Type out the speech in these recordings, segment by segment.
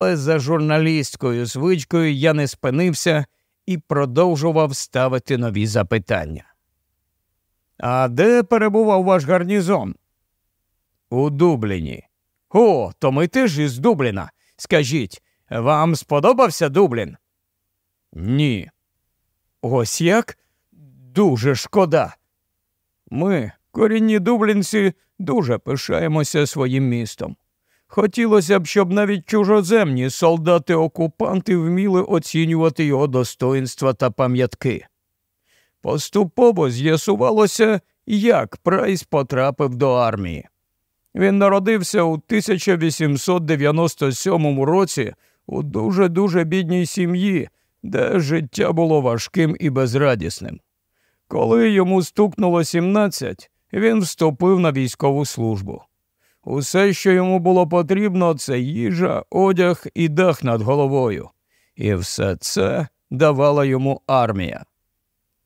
Але за журналісткою звичкою я не спинився і продовжував ставити нові запитання. А де перебував ваш гарнізон? У Дубліні. О, то ми теж із Дубліна. Скажіть, вам сподобався Дублін? Ні. Ось як? Дуже шкода. Ми, корінні дублінці, дуже пишаємося своїм містом. Хотілося б, щоб навіть чужоземні солдати-окупанти вміли оцінювати його достоинства та пам'ятки. Поступово з'ясувалося, як Прайс потрапив до армії. Він народився у 1897 році у дуже дуже бідній сім'ї, де життя було важким і безрадісним. Коли йому стукнуло 17, він вступив на військову службу. Усе, що йому було потрібно, це їжа, одяг і дах над головою. І все це давала йому армія.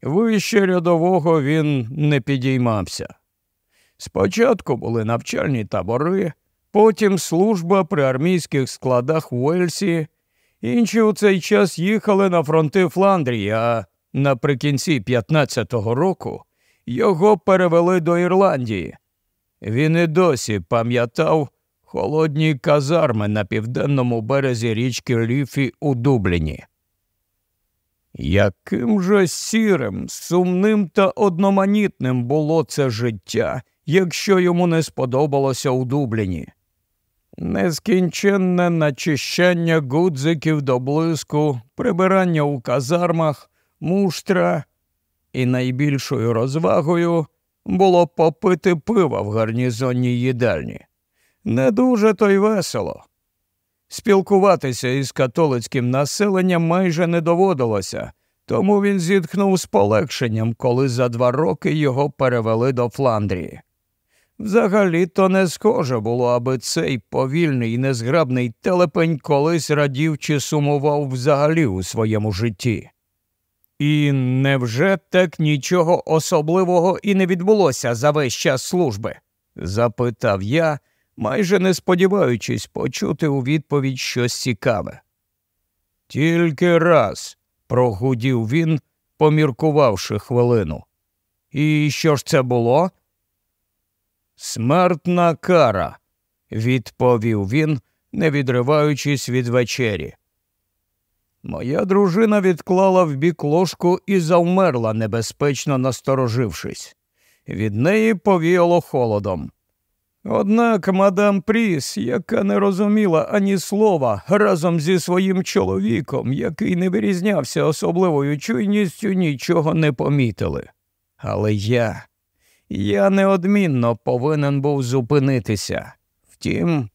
Вище рядового він не підіймався. Спочатку були навчальні табори, потім служба при армійських складах в Уельсі. Інші у цей час їхали на фронти Фландрії, а наприкінці 15-го року його перевели до Ірландії. Він і досі пам'ятав холодні казарми на південному березі річки Ліфі у Дубліні. Яким же сірим, сумним та одноманітним було це життя, якщо йому не сподобалося у Дубліні? Нескінченне начищання гудзиків до блиску, прибирання у казармах, муштра, і найбільшою розвагою було попити пива в гарнізонній їдальні. Не дуже то й весело. Спілкуватися із католицьким населенням майже не доводилося, тому він зітхнув з полегшенням, коли за два роки його перевели до Фландрії. Взагалі то не схоже було, аби цей повільний і незграбний телепень колись радів чи сумував взагалі у своєму житті. І невже так нічого особливого і не відбулося за весь час служби? запитав я, майже не сподіваючись почути у відповідь щось цікаве. Тільки раз, прогудів він, поміркувавши хвилину. І що ж це було? Смертна кара, відповів він, не відриваючись від вечері. Моя дружина відклала в бік ложку і завмерла, небезпечно насторожившись. Від неї повіяло холодом. Однак мадам Пріс, яка не розуміла ані слова, разом зі своїм чоловіком, який не вирізнявся особливою чуйністю, нічого не помітили. Але я, я неодмінно повинен був зупинитися. Втім,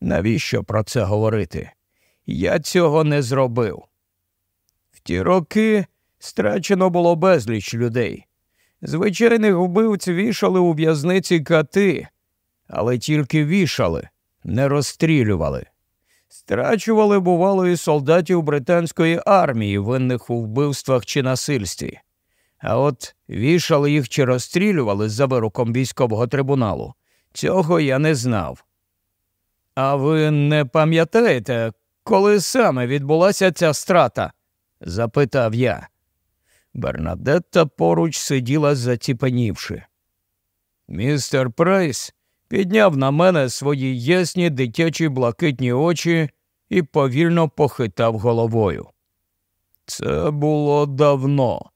навіщо про це говорити? Я цього не зробив. Ті роки страчено було безліч людей. Звичайних вбивць вішали у в'язниці кати, але тільки вішали, не розстрілювали. Страчували, бувало, і солдатів британської армії, винних у вбивствах чи насильстві. А от вішали їх чи розстрілювали за вироком військового трибуналу. Цього я не знав. А ви не пам'ятаєте, коли саме відбулася ця страта? Запитав я. Бернадетта поруч сиділа заціпанівши. Містер Прайс підняв на мене свої ясні дитячі блакитні очі і повільно похитав головою. Це було давно.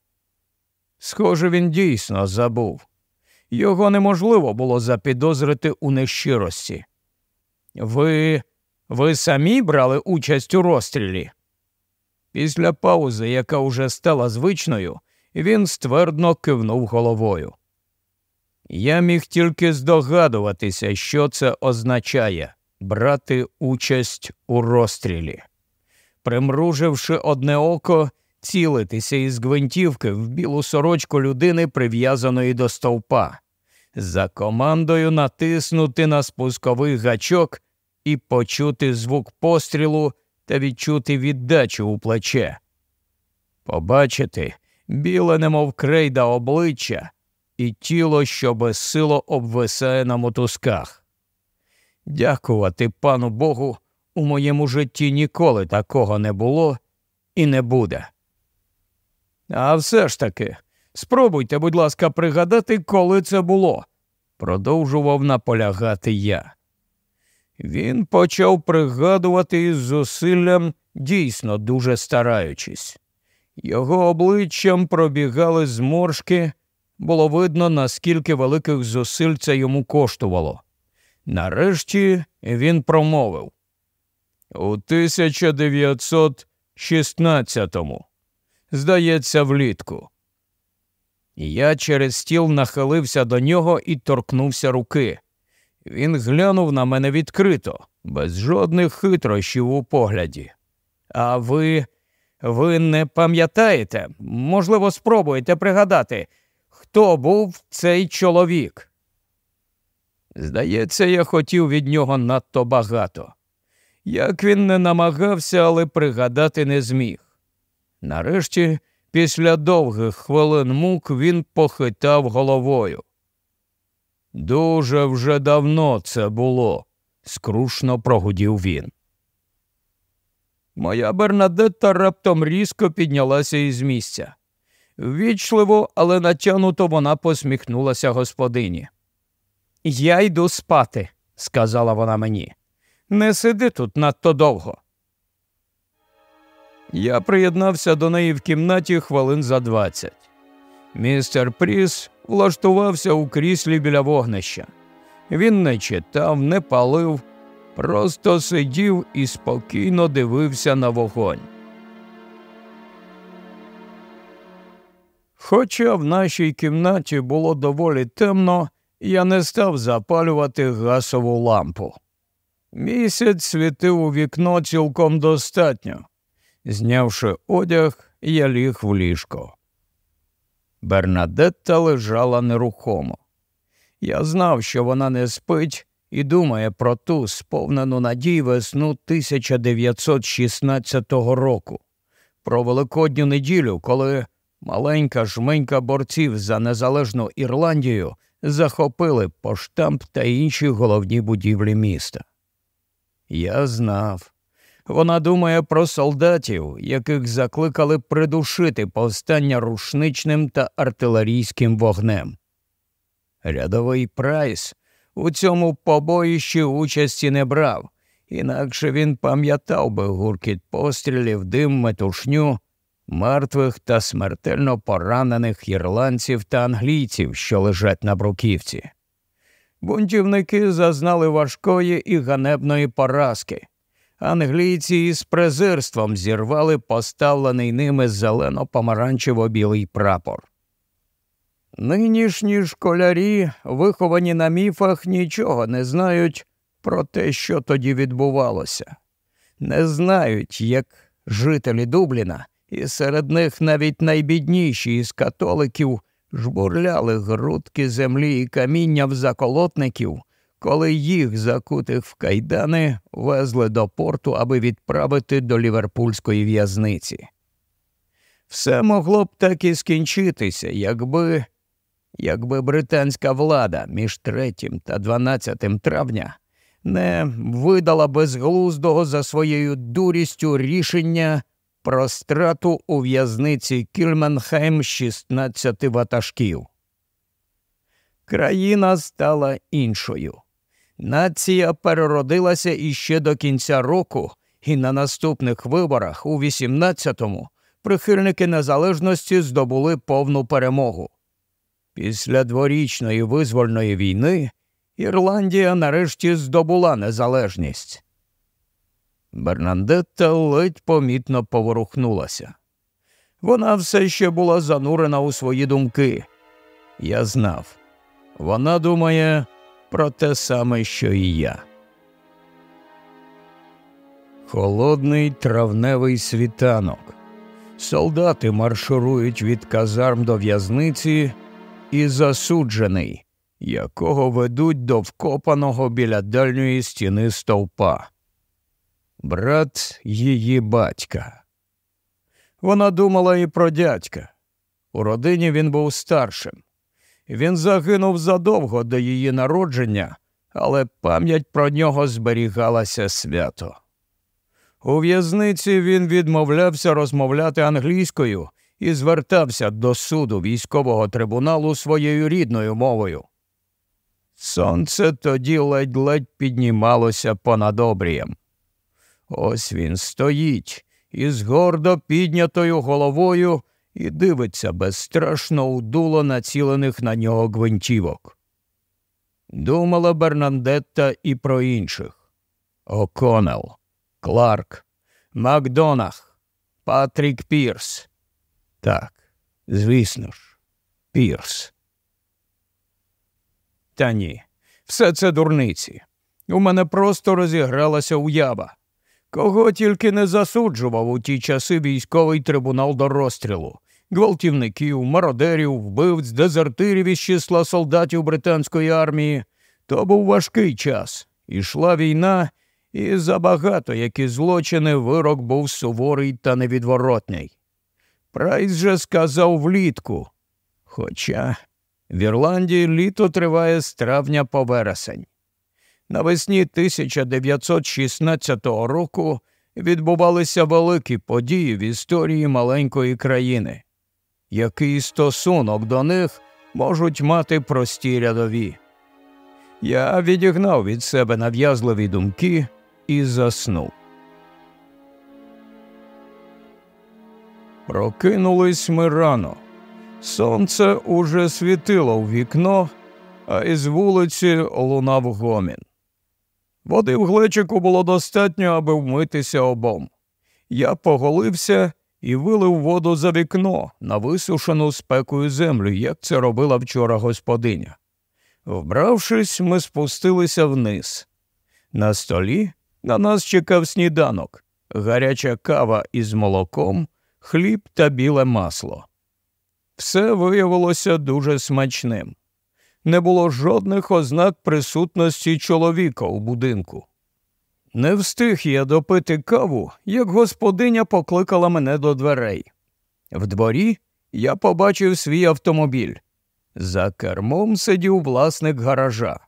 Схоже, він дійсно забув. Його неможливо було запідозрити у нещирості. Ви ви самі брали участь у розстрілі? Після паузи, яка уже стала звичною, він ствердно кивнув головою. Я міг тільки здогадуватися, що це означає брати участь у розстрілі. Примруживши одне око, цілитися із гвинтівки в білу сорочку людини, прив'язаної до стовпа, за командою натиснути на спусковий гачок і почути звук пострілу та відчути віддачу у плече. Побачити біле, немов крейда обличчя і тіло, що безсило обвисає на мотузках. Дякувати пану Богу, у моєму житті ніколи такого не було і не буде. А все ж таки, спробуйте, будь ласка, пригадати, коли це було, продовжував наполягати я. Він почав пригадувати із зусиллям, дійсно дуже стараючись. Його обличчям пробігали зморшки, було видно, наскільки великих зусиль це йому коштувало. Нарешті він промовив у 1916-му. Здається, влітку. Я через стіл нахилився до нього і торкнувся руки. Він глянув на мене відкрито, без жодних хитрощів у погляді. А ви, ви не пам'ятаєте? Можливо, спробуєте пригадати, хто був цей чоловік? Здається, я хотів від нього надто багато. Як він не намагався, але пригадати не зміг. Нарешті, після довгих хвилин мук, він похитав головою. Дуже вже давно це було, скрушно прогудів він. Моя Бернадетта раптом різко піднялася із місця. Ввічливо, але натягнуто вона посміхнулася господині. Я йду спати, сказала вона мені. Не сиди тут надто довго. Я приєднався до неї в кімнаті хвилин за двадцять. Містер Пріс влаштувався у кріслі біля вогнища. Він не читав, не палив, просто сидів і спокійно дивився на вогонь. Хоча в нашій кімнаті було доволі темно, я не став запалювати гасову лампу. Місяць світив у вікно цілком достатньо. Знявши одяг, я ліг в ліжко. Бернадетта лежала нерухомо. Я знав, що вона не спить і думає про ту сповнену надій весну 1916 року, про великодню неділю, коли маленька жменька борців за незалежну Ірландію захопили поштамп та інші головні будівлі міста. Я знав. Вона думає про солдатів, яких закликали придушити повстання рушничним та артилерійським вогнем. Рядовий прайс у цьому побоїщі участі не брав, інакше він пам'ятав би гуркіт пострілів, дим метушню, мертвих та смертельно поранених ірландців та англійців, що лежать на бруківці. Бунтівники зазнали важкої і ганебної поразки. Англійці із презирством зірвали поставлений ними зелено-помаранчево-білий прапор. Нинішні школярі, виховані на міфах, нічого не знають про те, що тоді відбувалося, не знають, як жителі Дубліна, і серед них навіть найбідніші із католиків жбурляли грудки землі і каміння в заколотників, коли їх, закутих в кайдани, везли до порту, аби відправити до ліверпульської в'язниці. Все могло б так і скінчитися, якби якби британська влада між 3 та 12 травня не видала безглуздого за своєю дурістю рішення про страту у в'язниці Кільменхайм 16 ватажків. Країна стала іншою. Нація переродилася іще до кінця року, і на наступних виборах у 18-му прихильники незалежності здобули повну перемогу. Після дворічної визвольної війни Ірландія нарешті здобула незалежність. Бернандетта ледь помітно поворухнулася. Вона все ще була занурена у свої думки. Я знав. Вона думає про те саме, що і я. Холодний травневий світанок. Солдати марширують від казарм до в'язниці і засуджений, якого ведуть до вкопаного біля дальньої стіни стовпа. Брат її батька. Вона думала і про дядька. У родині він був старшим. Він загинув задовго до її народження, але пам'ять про нього зберігалася свято. У в'язниці він відмовлявся розмовляти англійською і звертався до суду військового трибуналу своєю рідною мовою. Сонце тоді ледь-ледь піднімалося понад обрієм. Ось він стоїть із гордо піднятою головою і дивиться безстрашно у дуло націлених на нього гвинтівок. Думала Бернадетта і про інших О'Коннелл, Кларк, Макдонах, Патрік Пірс. Так, звісно ж, Пірс. Та ні, все це дурниці. У мене просто розігралася уява. Кого тільки не засуджував у ті часи військовий трибунал до розстрілу гвалтівників, мародерів, вбивць, дезертирів із числа солдатів британської армії. То був важкий час. Ішла війна, і забагато які злочини вирок був суворий та невідворотний. Прайс же сказав влітку. Хоча в Ірландії літо триває з травня по вересень. Навесні 1916 року відбувалися великі події в історії маленької країни. Який стосунок до них можуть мати прості рядові? Я відігнав від себе нав'язливі думки і заснув. Прокинулись ми рано. Сонце уже світило в вікно, а із вулиці лунав гомін. Води в глечику було достатньо, аби вмитися обом. Я поголився і вилив воду за вікно на висушену спекою землю, як це робила вчора господиня. Вбравшись, ми спустилися вниз. На столі на нас чекав сніданок, гаряча кава із молоком, хліб та біле масло. Все виявилося дуже смачним. Не було жодних ознак присутності чоловіка у будинку. Не встиг я допити каву, як господиня покликала мене до дверей. В дворі я побачив свій автомобіль. За кермом сидів власник гаража.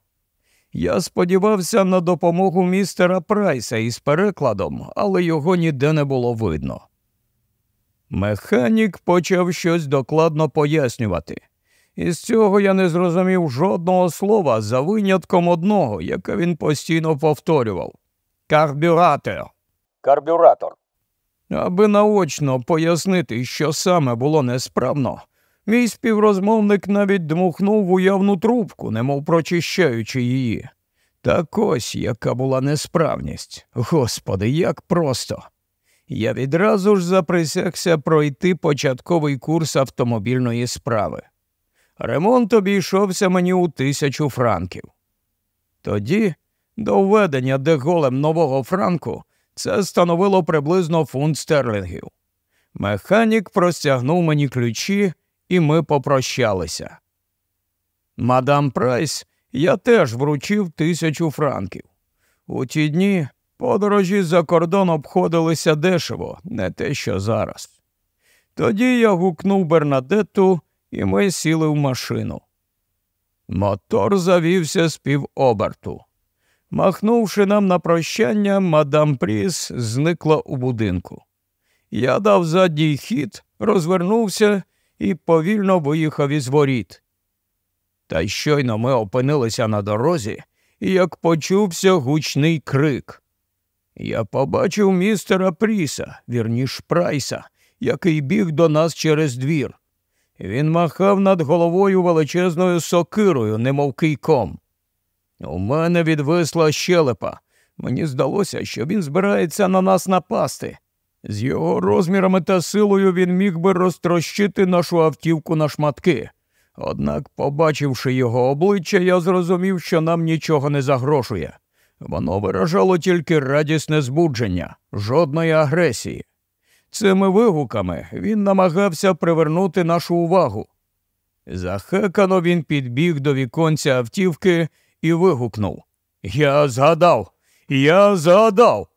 Я сподівався на допомогу містера Прайса із перекладом, але його ніде не було видно. Механік почав щось докладно пояснювати. Із цього я не зрозумів жодного слова за винятком одного, яке він постійно повторював. Карбюратор. Карбюратор. Аби наочно пояснити, що саме було несправно, мій співрозмовник навіть дмухнув уявну трубку, немов прочищаючи її. Так ось яка була несправність. Господи, як просто. Я відразу ж заприсягся пройти початковий курс автомобільної справи. Ремонт обійшовся мені у тисячу франків. Тоді до введення деголем нового франку це становило приблизно фунт стерлінгів. Механік простягнув мені ключі, і ми попрощалися. Мадам Прайс я теж вручив тисячу франків. У ті дні подорожі за кордон обходилися дешево, не те, що зараз. Тоді я гукнув Бернадетту, і ми сіли в машину. Мотор завівся з півоберту. Махнувши нам на прощання, мадам Пріс зникла у будинку. Я дав задній хід, розвернувся і повільно виїхав із воріт. Та щойно ми опинилися на дорозі, як почувся гучний крик. Я побачив містера Пріса, вірніш Прайса, який біг до нас через двір. Він махав над головою величезною сокирою, немов кийком. У мене відвисла щелепа. Мені здалося, що він збирається на нас напасти. З його розмірами та силою він міг би розтрощити нашу автівку на шматки. Однак, побачивши його обличчя, я зрозумів, що нам нічого не загрошує. Воно виражало тільки радісне збудження, жодної агресії. Цими вигуками він намагався привернути нашу увагу. Захекано він підбіг до віконця автівки і вигукнув Я згадав, я згадав.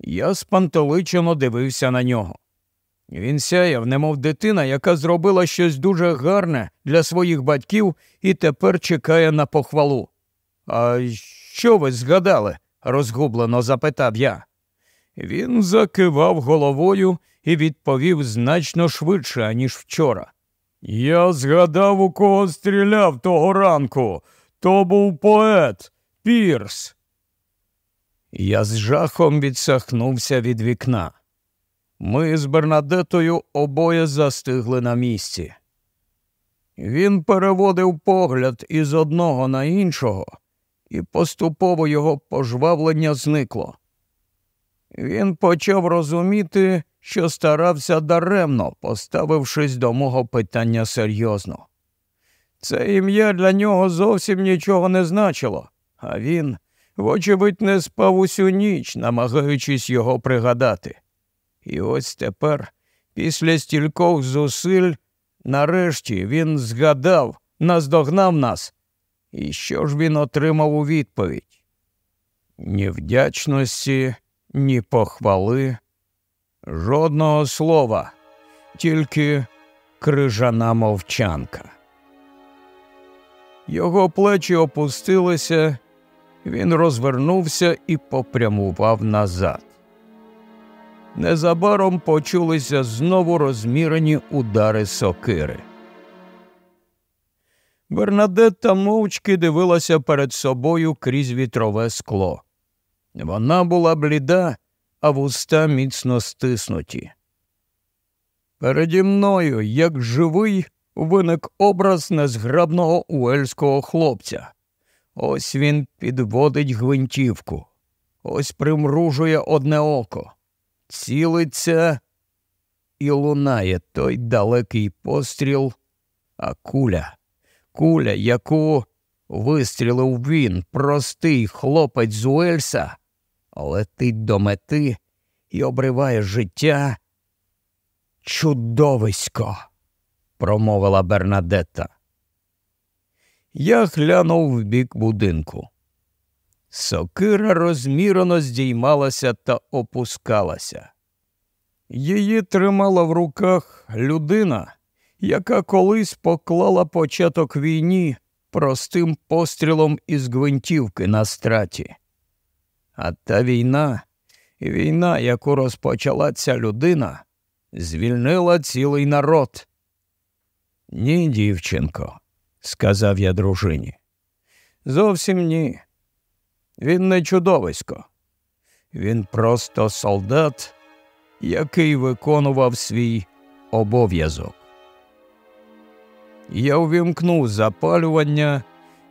Я спантеличено дивився на нього. Він сяяв, немов дитина, яка зробила щось дуже гарне для своїх батьків і тепер чекає на похвалу. А що ви згадали? розгублено запитав я. Він закивав головою і відповів значно швидше, аніж вчора. Я згадав, у кого стріляв того ранку. То був поет Пірс. Я з жахом відсахнувся від вікна. Ми з Бернадетою обоє застигли на місці. Він переводив погляд із одного на іншого, і поступово його пожвавлення зникло. Він почав розуміти, що старався даремно, поставившись до мого питання серйозно. Це ім'я для нього зовсім нічого не значило, а він, вочевидь, не спав усю ніч, намагаючись його пригадати. І ось тепер, після стількох зусиль, нарешті він згадав, наздогнав нас. І що ж він отримав у відповідь? Ні вдячності, ні похвали, жодного слова, тільки крижана мовчанка. Його плечі опустилися, він розвернувся і попрямував назад. Незабаром почулися знову розмірені удари сокири. Бернадетта мовчки дивилася перед собою крізь вітрове скло. Вона була бліда, а вуста міцно стиснуті. Переді мною, як живий, виник образ незграбного уельського хлопця. Ось він підводить гвинтівку, ось примружує одне око, цілиться і лунає той далекий постріл, а куля, куля, яку вистрілив він, простий хлопець з Уельса, летить до мети і обриває життя. Чудовисько, промовила Бернадетта. Я глянув в бік будинку. Сокира розмірено здіймалася та опускалася. Її тримала в руках людина, яка колись поклала початок війні простим пострілом із гвинтівки на страті. А та війна, війна, яку розпочала ця людина, звільнила цілий народ. Ні, дівчинко, сказав я дружині. Зовсім ні. Він не чудовисько. Він просто солдат, який виконував свій обов'язок. Я увімкнув запалювання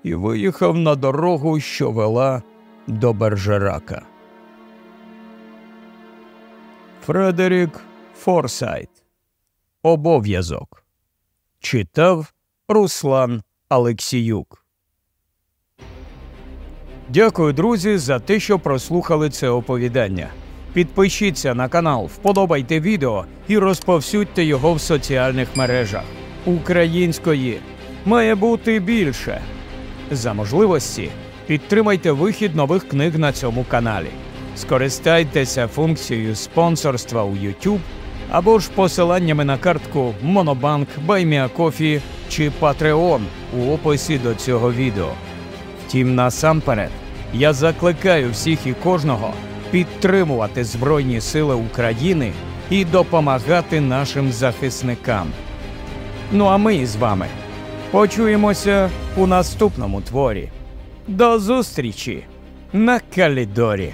і виїхав на дорогу, що вела до Бержерака. Фредерік Форсайт. Обов'язок. Читав Руслан Алексіюк. Дякую, друзі, за те, що прослухали це оповідання. Підпишіться на канал, вподобайте відео і розповсюдьте його в соціальних мережах. Української має бути більше. За можливості підтримайте вихід нових книг на цьому каналі. Скористайтеся функцією спонсорства у YouTube або ж посиланнями на картку Monobank, BuyMeACoffee чи Patreon у описі до цього відео. Втім, насамперед, я закликаю всіх і кожного підтримувати Збройні Сили України і допомагати нашим захисникам. Ну а ми з вами почуємося у наступному творі. До зустрічі на Калідорі!